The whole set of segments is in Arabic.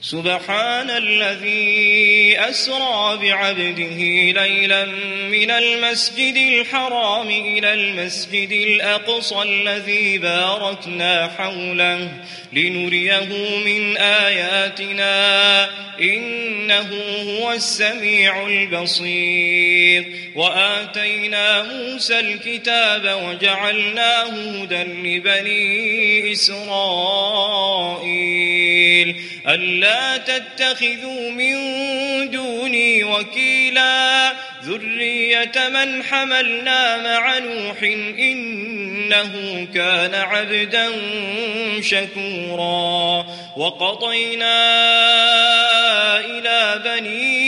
سبحان الذي أسرى بعبده ليلا من المسجد الحرام إلى المسجد الأقصى الذي باركنا حوله لنريه من آياتنا إنه هو السميع البصير. وآتينا موسى الكتاب وجعلناه هدى لبني إسرائيل. ألا تتخذوا من دوني وكيلا. ذرية من حملنا مع نوح إنه كان عبدا شكورا. وقضينا إلى بني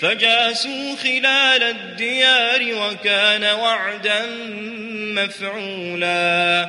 فجاسوا خلال الديار وكان وعدا مفعولا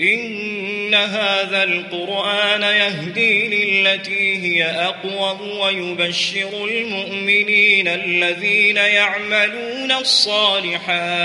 إن هذا القرآن يهدي للتي هي أقوم ويبشر المؤمنين الذين يعملون الصالحات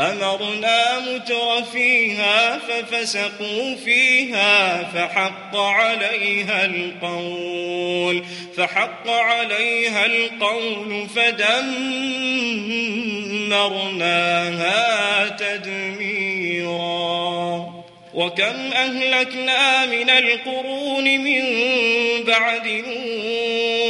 أمرنا متر فيها ففسقوا فيها فحق عليها القول فحق عليها القول فدمرناها تدميرا. وكم أهلكنا من القرون من بعد نوح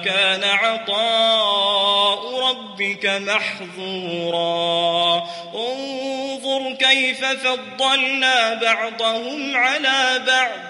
وما كان عطاء ربك محظورا. انظر كيف فضلنا بعضهم على بعض.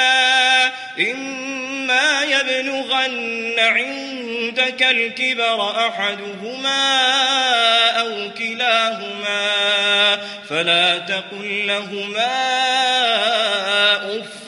يبلغن عندك الكبر أحدهما أو كلاهما فلا تقل لهما أف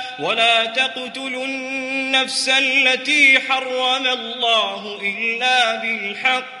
ولا تقتلوا النفس التي حرم الله إلا بالحق.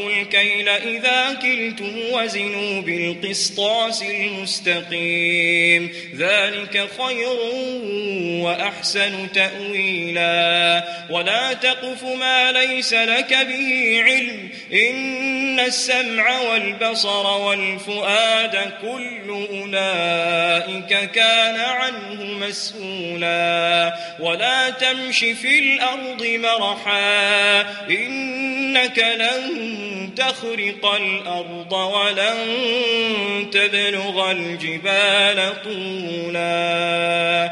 الكيل إذا كلتم وزنوا بالقسطاس المستقيم. ذلك خير وأحسن تأويلا. ولا تقف ما ليس لك به علم. إن السمع والبصر والفؤاد كل أولئك كان عنه مسؤولا. ولا تمش في الأرض مرحا. إنك لن تخرق الأرض ولن تبلغ الجبال طولا.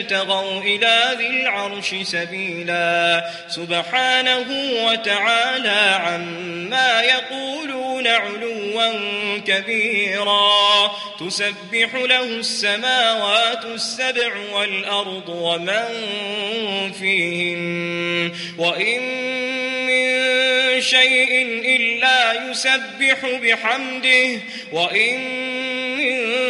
لابتغوا إلى ذي العرش سبيلا. سبحانه وتعالى عما يقولون علوا كبيرا. تسبح له السماوات السبع والأرض ومن فيهن. وإن من شيء إلا يسبح بحمده. وإن من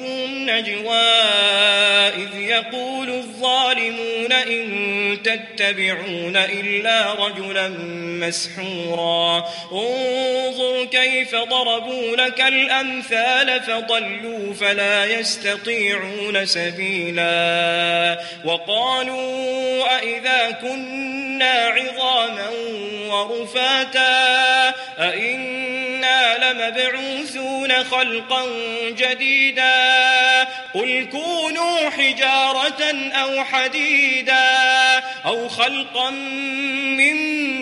هم نجوى إذ يقول الظالمون إن تتبعون إلا رجلا مسحورا. انظر كيف ضربوا لك الأمثال فضلوا فلا يستطيعون سبيلا. وقالوا أئذا كنا عظاما ورفاتا أئنا لمبعوثون خلقا جديدا قل كونوا حجارة أو حديدا أو خلقا مما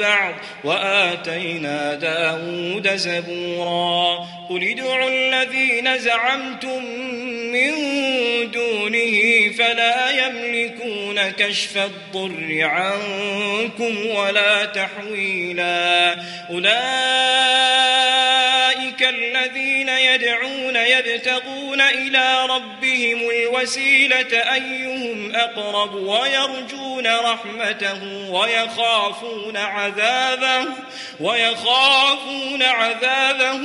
بعض وآتينا داود زبورا قل ادعوا الذين زعمتم من دونه فلا يملكون كشف الضر عنكم ولا تحويلا أولئك الذين يدعون يبتغون إلى ربهم الوسيلة أيهم أقرب ويرجون يرجون رحمته ويخافون عذابه ويخافون عذابه.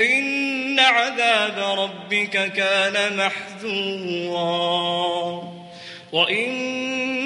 إن عذاب ربك كان محذورا. وإن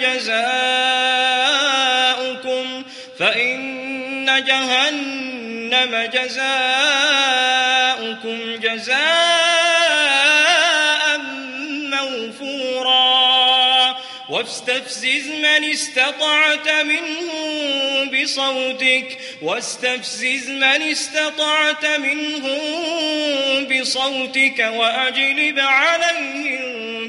جزاؤكم فإن جهنم جزاؤكم جزاء موفورا. واستفزز من استطعت منهم بصوتك واستفزز من استطعت منهم بصوتك وأجلب عليهم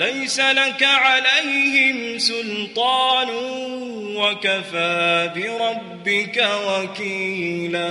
ليس لك عليهم سلطان وكفى بربك وكيلا.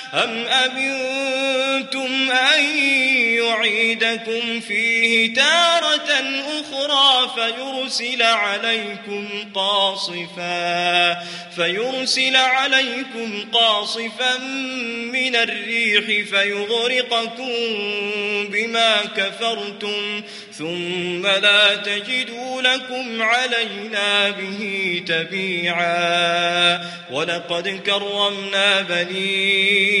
أم أمنتم أن يعيدكم فيه تارة أخرى فيرسل عليكم قاصفا فيرسل عليكم قاصفا من الريح فيغرقكم بما كفرتم ثم لا تجدوا لكم علينا به تبيعا ولقد كرمنا بني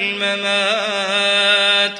الممات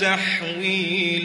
تحويلاً.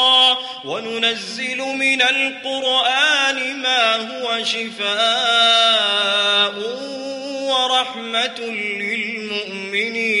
وننزل من القرآن ما هو شفاء ورحمة للمؤمنين.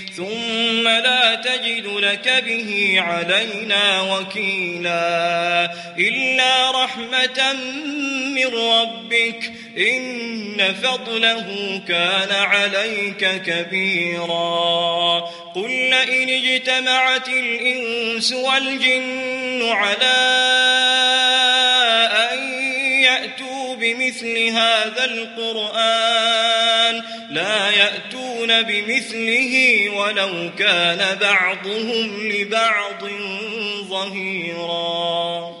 ثم لا تجد لك به علينا وكيلا إلا رحمة من ربك إن فضله كان عليك كبيرا قل لئن اجتمعت الإنس والجن على بمثل هذا القرآن لا يأتون بمثله ولو كان بعضهم لبعض ظهيرا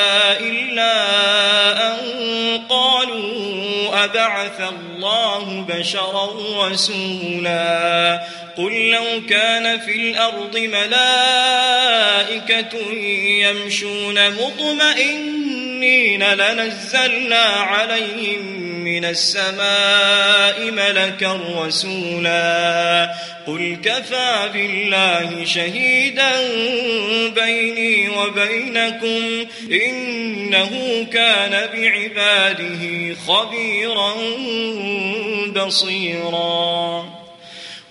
أبعث الله بشرا رسولا. قل لو كان في الأرض ملائكة يمشون مطمئنين لنزلنا عليهم من السماء ملكا رسولا قل كفى بالله شهيدا بيني وبينكم إنه كان بعباده خبيرا بصيرا.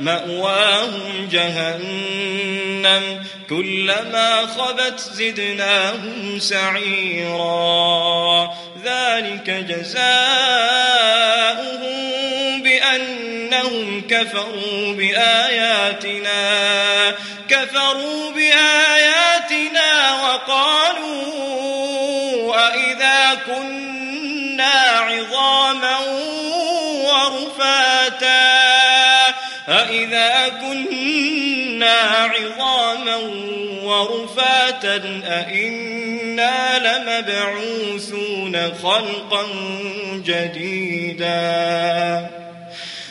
مأواهم جهنم كلما خبت زدناهم سعيرا ذلك جزاؤهم بأنهم كفروا بآياتنا كفروا بآياتنا وقالوا أئذا كنا عظاما أئذا كنا عظاما ورفاتا أئنا لمبعوثون خلقا جديدا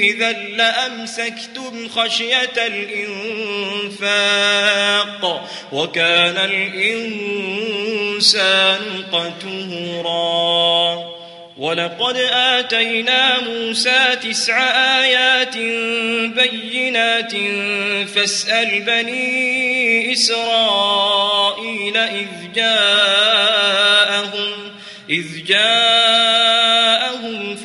إذا لأمسكتم خشية الإنفاق وكان الإنسان قتورا ولقد آتينا موسى تسع آيات بينات فاسأل بني إسرائيل إذ جاءهم إذ جاءهم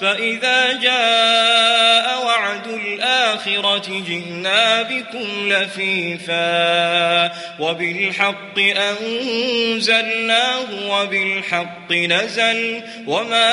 فإذا جاء وعد الآخرة جئنا بكم لفيفا وبالحق أنزلناه وبالحق نزل وما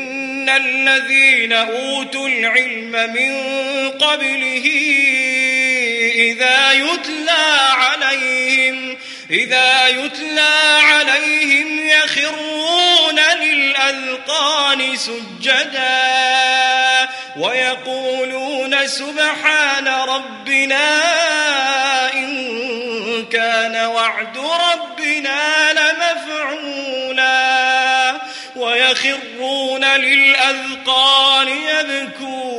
الذين أوتوا العلم من قبله إذا يتلى عليهم إذا يتلى عليهم يخرون للأذقان سجدا ويقولون سبحان ربنا إن كان وعد ربنا لمفعولا. ويخرون للأذقان يبكون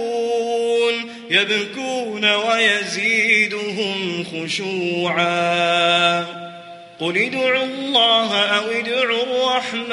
يبكون ويزيدهم خشوعا. قل ادعوا الله أو ادعوا الرحمن.